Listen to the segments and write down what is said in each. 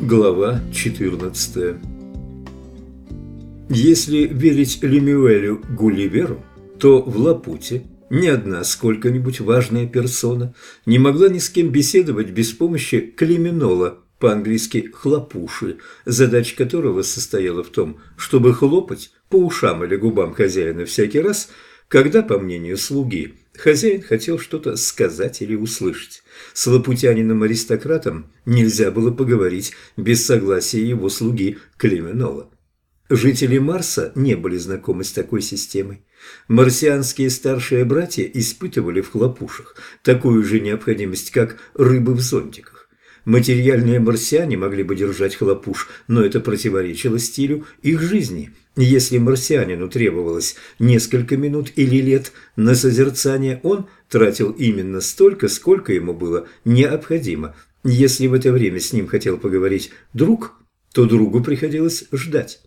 Глава 14 Если верить Лемюэлю Гулливеру, то в Лапуте ни одна сколько-нибудь важная персона не могла ни с кем беседовать без помощи клеменола, по-английски «хлопуши», задача которого состояла в том, чтобы хлопать по ушам или губам хозяина всякий раз, когда, по мнению слуги, хозяин хотел что-то сказать или услышать. С лапутянином-аристократом нельзя было поговорить без согласия его слуги Клеменола. Жители Марса не были знакомы с такой системой. Марсианские старшие братья испытывали в хлопушах такую же необходимость, как рыбы в зонтиках. Материальные марсиане могли бы держать хлопуш, но это противоречило стилю их жизни. Если марсианину требовалось несколько минут или лет на созерцание, он тратил именно столько, сколько ему было необходимо. Если в это время с ним хотел поговорить друг, то другу приходилось ждать.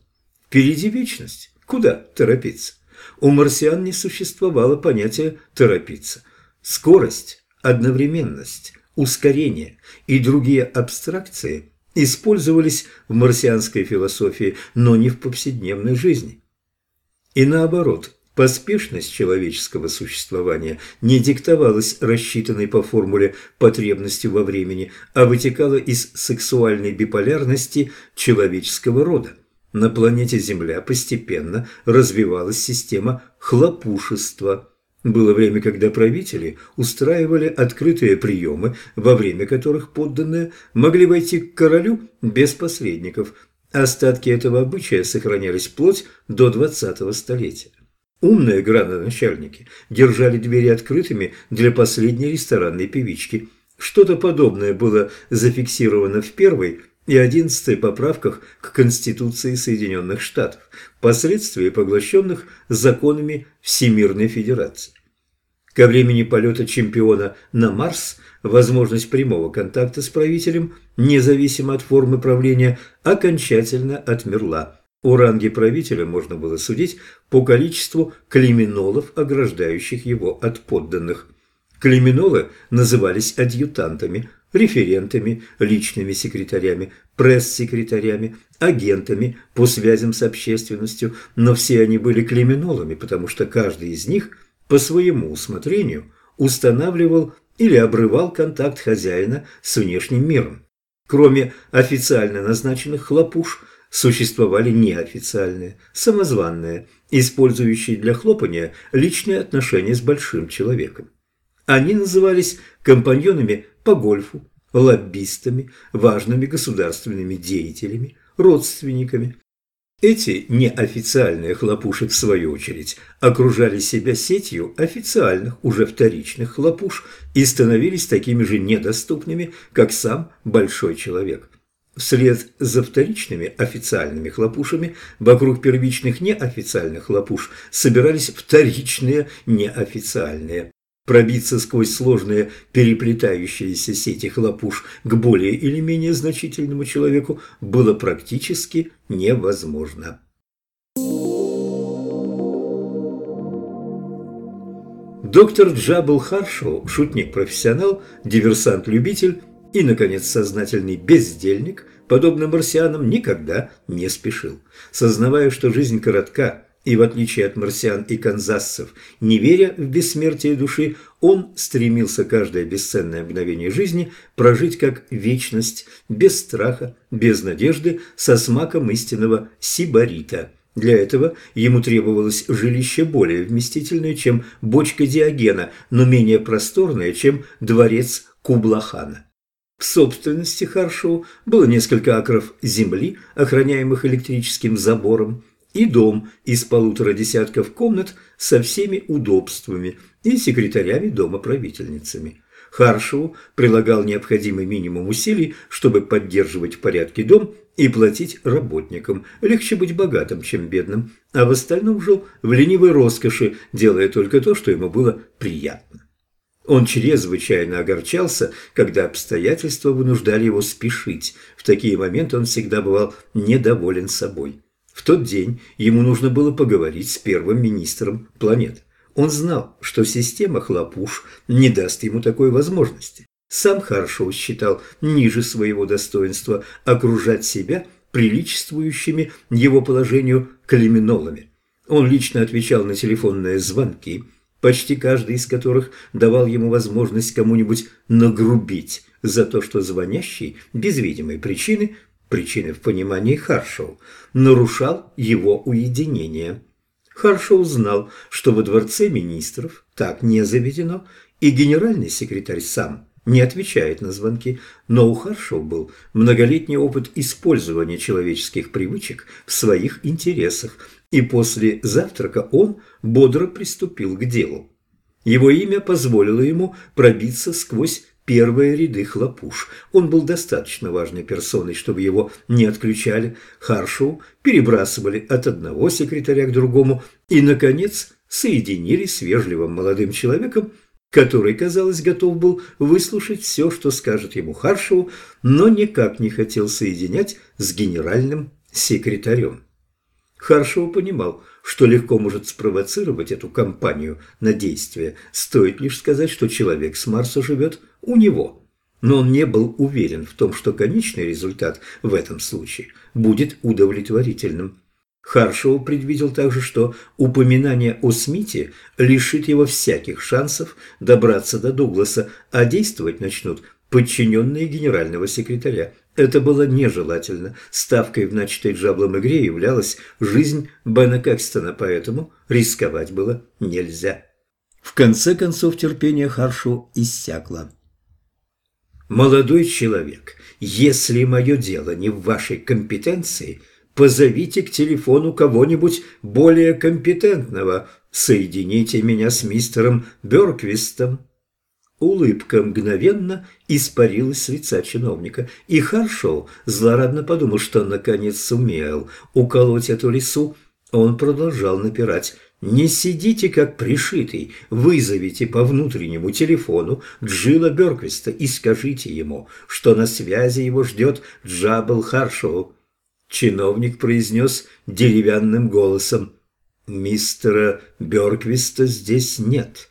Впереди вечность. Куда торопиться? У марсиан не существовало понятия «торопиться». Скорость, одновременность, ускорение и другие абстракции использовались в марсианской философии, но не в повседневной жизни. И наоборот, поспешность человеческого существования не диктовалась рассчитанной по формуле потребностью во времени, а вытекала из сексуальной биполярности человеческого рода. На планете Земля постепенно развивалась система хлопушества – было время, когда правители устраивали открытые приемы, во время которых подданные могли войти к королю без посредников. Остатки этого обычая сохранялись вплоть до 20-го столетия. Умные градоначальники держали двери открытыми для последней ресторанной певички. Что-то подобное было зафиксировано в первой и одиннадцатой поправках к Конституции Соединенных Штатов, впоследствии поглощенных законами Всемирной Федерации. Ко времени полета чемпиона на Марс возможность прямого контакта с правителем, независимо от формы правления, окончательно отмерла. О ранге правителя можно было судить по количеству клименолов, ограждающих его от подданных. Клименолы назывались адъютантами, референтами, личными секретарями, пресс-секретарями, агентами по связям с общественностью, но все они были клименолами, потому что каждый из них по своему усмотрению устанавливал или обрывал контакт хозяина с внешним миром. Кроме официально назначенных хлопуш, существовали неофициальные, самозванные, использующие для хлопания личные отношения с большим человеком. Они назывались компаньонами по гольфу, лоббистами, важными государственными деятелями, родственниками. Эти неофициальные хлопуши, в свою очередь, окружали себя сетью официальных, уже вторичных хлопуш и становились такими же недоступными, как сам большой человек. Вслед за вторичными официальными хлопушами вокруг первичных неофициальных хлопуш собирались вторичные неофициальные. Пробиться сквозь сложные переплетающиеся сети хлопуш к более или менее значительному человеку было практически невозможно. Доктор Джабл Харшоу, шутник-профессионал, диверсант-любитель и, наконец, сознательный бездельник, подобно марсианам, никогда не спешил. Сознавая, что жизнь коротка, и в отличие от марсиан и канзасцев, не веря в бессмертие души, он стремился каждое бесценное мгновение жизни прожить как вечность, без страха, без надежды, со смаком истинного сибарита. Для этого ему требовалось жилище более вместительное, чем бочка Диогена, но менее просторное, чем дворец Кублахана. В собственности Харшоу было несколько акров земли, охраняемых электрическим забором, и дом из полутора десятков комнат со всеми удобствами и секретарями дома-правительницами. Харшеву прилагал необходимый минимум усилий, чтобы поддерживать в порядке дом и платить работникам. Легче быть богатым, чем бедным, а в остальном жил в ленивой роскоши, делая только то, что ему было приятно. Он чрезвычайно огорчался, когда обстоятельства вынуждали его спешить. В такие моменты он всегда бывал недоволен собой. В тот день ему нужно было поговорить с первым министром планеты. Он знал, что система хлопуш не даст ему такой возможности. Сам Харшоу считал ниже своего достоинства окружать себя приличествующими его положению криминолами. Он лично отвечал на телефонные звонки, почти каждый из которых давал ему возможность кому-нибудь нагрубить за то, что звонящий без видимой причины, причины в понимании Харшоу, нарушал его уединение. Харшоу знал, что во дворце министров так не заведено, и генеральный секретарь сам не отвечает на звонки, но у Харшоу был многолетний опыт использования человеческих привычек в своих интересах, и после завтрака он бодро приступил к делу. Его имя позволило ему пробиться сквозь первые ряды хлопуш. Он был достаточно важной персоной, чтобы его не отключали. Харшоу перебрасывали от одного секретаря к другому и, наконец, соединили с вежливым молодым человеком, который, казалось, готов был выслушать все, что скажет ему Харшоу, но никак не хотел соединять с генеральным секретарем. Харшоу понимал, что легко может спровоцировать эту компанию на действие. Стоит лишь сказать, что человек с Марса живет у него. Но он не был уверен в том, что конечный результат в этом случае будет удовлетворительным. Харшоу предвидел также, что упоминание о Смите лишит его всяких шансов добраться до Дугласа, а действовать начнут подчиненные генерального секретаря. Это было нежелательно. Ставкой в начатой Джаблом игре являлась жизнь Бена Кэкстона, поэтому рисковать было нельзя. В конце концов терпение Харшу иссякло. «Молодой человек, если мое дело не в вашей компетенции – позовите к телефону кого-нибудь более компетентного. Соедините меня с мистером Бёрквистом». Улыбка мгновенно испарилась с лица чиновника, и Харшоу злорадно подумал, что наконец сумел уколоть эту лису. Он продолжал напирать. «Не сидите как пришитый, вызовите по внутреннему телефону Джилла Бёрквиста и скажите ему, что на связи его ждет Джабл Харшоу». Чиновник произнес деревянным голосом. «Мистера Бёрквиста здесь нет».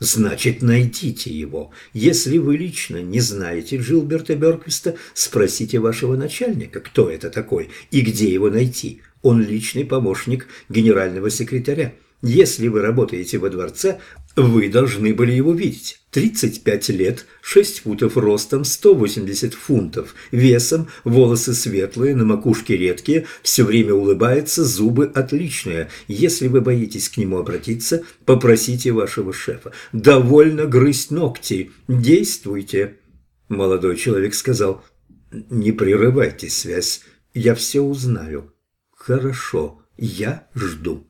«Значит, найдите его. Если вы лично не знаете Джилберта Бёрквиста, спросите вашего начальника, кто это такой и где его найти. Он личный помощник генерального секретаря. Если вы работаете во дворце, вы должны были его видеть. 35 лет, 6 футов ростом, 180 фунтов весом, волосы светлые, на макушке редкие, все время улыбается, зубы отличные. Если вы боитесь к нему обратиться, попросите вашего шефа. Довольно грызть ногти. Действуйте. Молодой человек сказал, не прерывайте связь, я все узнаю. Хорошо, я жду.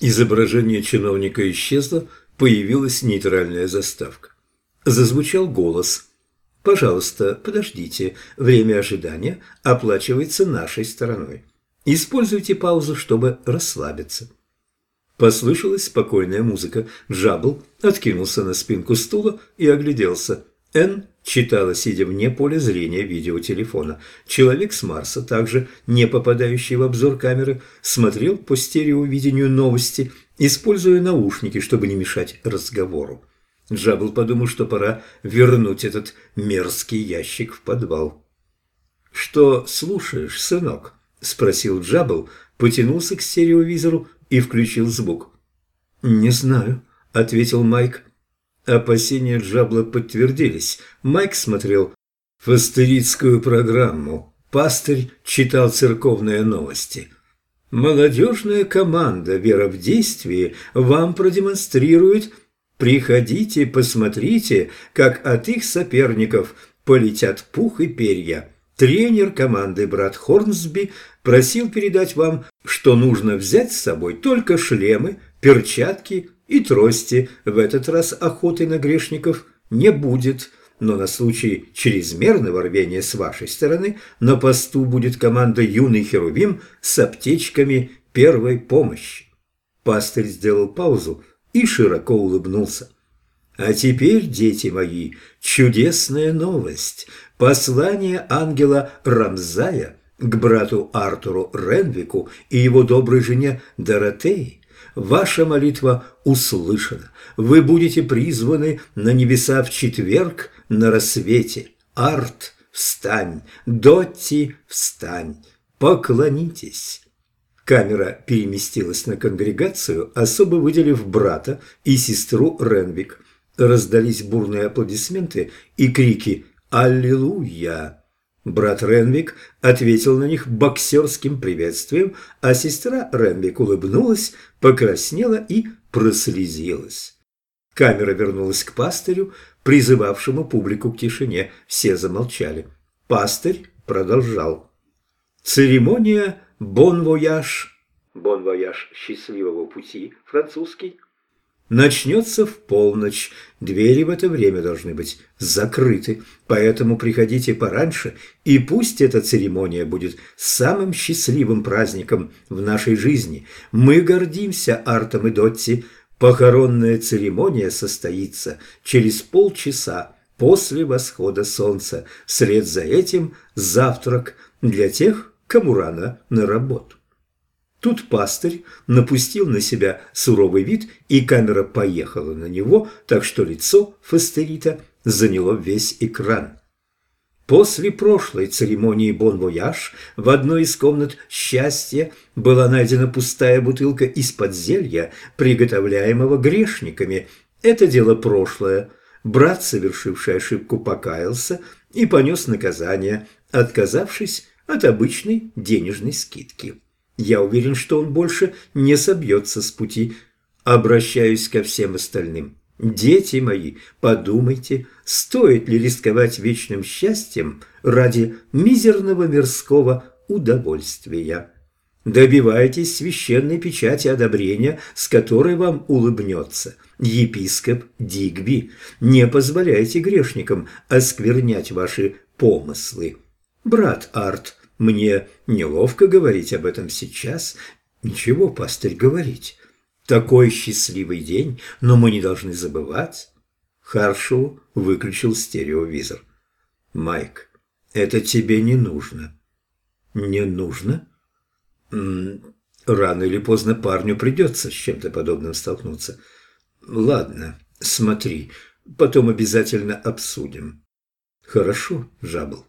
Изображение чиновника исчезло, появилась нейтральная заставка. Зазвучал голос. «Пожалуйста, подождите. Время ожидания оплачивается нашей стороной. Используйте паузу, чтобы расслабиться». Послышалась спокойная музыка. Джабл откинулся на спинку стула и огляделся. Н читала, сидя вне поля зрения видеотелефона. Человек с Марса, также не попадающий в обзор камеры, смотрел по стереовидению новости, используя наушники, чтобы не мешать разговору. Джабл подумал, что пора вернуть этот мерзкий ящик в подвал. «Что слушаешь, сынок?» – спросил Джабл, потянулся к стереовизору и включил звук. «Не знаю», – ответил Майк. Опасения Джабла подтвердились. Майк смотрел фастеритскую программу. Пастырь читал церковные новости. Молодежная команда «Вера в действии» вам продемонстрирует «Приходите, посмотрите, как от их соперников полетят пух и перья». Тренер команды брат Хорнсби просил передать вам, что нужно взять с собой только шлемы, перчатки и трости в этот раз охоты на грешников не будет, но на случай чрезмерного рвения с вашей стороны на посту будет команда «Юный Херувим» с аптечками первой помощи. Пастырь сделал паузу и широко улыбнулся. А теперь, дети мои, чудесная новость. Послание ангела Рамзая к брату Артуру Ренвику и его доброй жене Доротеи. Ваша молитва услышана. Вы будете призваны на небеса в четверг на рассвете. Арт, встань! Дотти, встань! Поклонитесь!» Камера переместилась на конгрегацию, особо выделив брата и сестру Ренвик. Раздались бурные аплодисменты и крики «Аллилуйя!». Брат Ренвик ответил на них боксерским приветствием, а сестра Ренвик улыбнулась, покраснела и прослезилась. Камера вернулась к пастырю, призывавшему публику к тишине. Все замолчали. Пастырь продолжал. Церемония «Bon voyage» «Bon voyage» счастливого пути, французский, начнется в полночь. Двери в это время должны быть закрыты, поэтому приходите пораньше, и пусть эта церемония будет самым счастливым праздником в нашей жизни. Мы гордимся Артом и Дотти. Похоронная церемония состоится через полчаса после восхода солнца. Вслед за этим завтрак для тех, кому рано на работу. Тут пастырь напустил на себя суровый вид, и камера поехала на него, так что лицо пастыря заняло весь экран. После прошлой церемонии «Bon voyage» в одной из комнат счастья была найдена пустая бутылка из-под зелья, приготовляемого грешниками. Это дело прошлое. Брат, совершивший ошибку, покаялся и понес наказание, отказавшись от обычной денежной скидки. Я уверен, что он больше не собьется с пути. Обращаюсь ко всем остальным. Дети мои, подумайте, стоит ли рисковать вечным счастьем ради мизерного мирского удовольствия. Добивайтесь священной печати одобрения, с которой вам улыбнется епископ Дигби. Не позволяйте грешникам осквернять ваши помыслы. Брат Арт, мне неловко говорить об этом сейчас. Ничего, пастырь, говорить. Такой счастливый день, но мы не должны забывать. Харшоу выключил стереовизор. Майк, это тебе не нужно. Не нужно? Рано или поздно парню придется с чем-то подобным столкнуться. Ладно, смотри, потом обязательно обсудим. Хорошо, Жабл.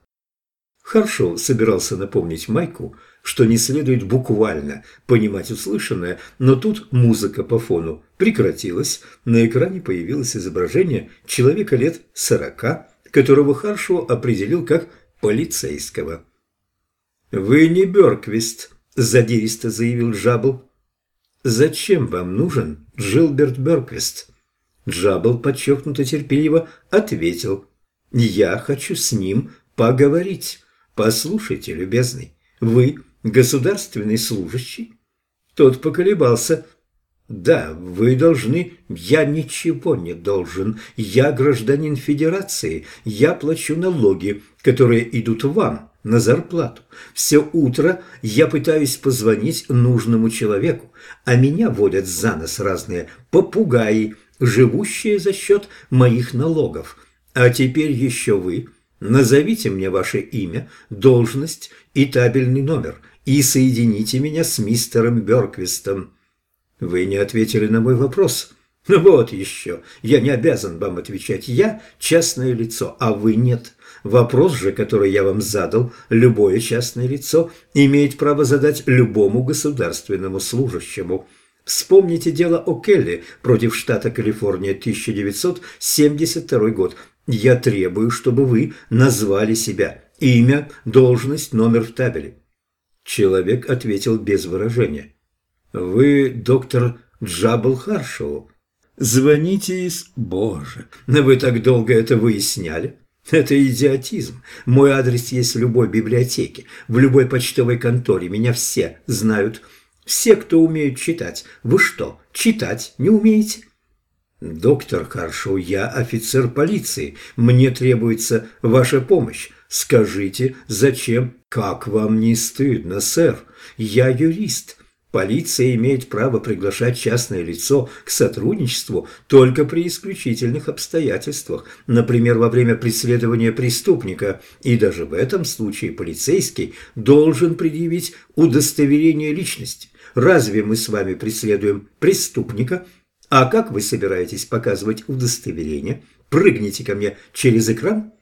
Харшоу собирался напомнить Майку, что не следует буквально понимать услышанное, но тут музыка по фону прекратилась, на экране появилось изображение человека лет сорока, которого Харшоу определил как полицейского. «Вы не Бёрквист», – задиристо заявил Джабл. «Зачем вам нужен Джилберт Бёрквист?» Джабл подчеркнуто терпеливо ответил. «Я хочу с ним поговорить». «Послушайте, любезный, вы государственный служащий?» Тот поколебался. «Да, вы должны...» «Я ничего не должен. Я гражданин Федерации. Я плачу налоги, которые идут вам на зарплату. Все утро я пытаюсь позвонить нужному человеку, а меня водят за нос разные попугаи, живущие за счет моих налогов. А теперь еще вы Назовите мне ваше имя, должность и табельный номер и соедините меня с мистером Бёрквистом. Вы не ответили на мой вопрос. Вот еще. Я не обязан вам отвечать. Я частное лицо, а вы нет. Вопрос же, который я вам задал, любое частное лицо имеет право задать любому государственному служащему. Вспомните дело о Келли против штата Калифорния 1972 год. Я требую, чтобы вы назвали себя. Имя, должность, номер в табеле. Человек ответил без выражения. Вы доктор Джабл Харшоу. Звоните из... Боже, но вы так долго это выясняли. Это идиотизм. Мой адрес есть в любой библиотеке, в любой почтовой конторе. Меня все знают. Все, кто умеют читать. Вы что, читать не умеете? «Доктор Харшоу, я офицер полиции. Мне требуется ваша помощь. Скажите, зачем? Как вам не стыдно, сэр? Я юрист. Полиция имеет право приглашать частное лицо к сотрудничеству только при исключительных обстоятельствах, например, во время преследования преступника, и даже в этом случае полицейский должен предъявить удостоверение личности. Разве мы с вами преследуем преступника? А как вы собираетесь показывать удостоверение? Прыгните ко мне через экран?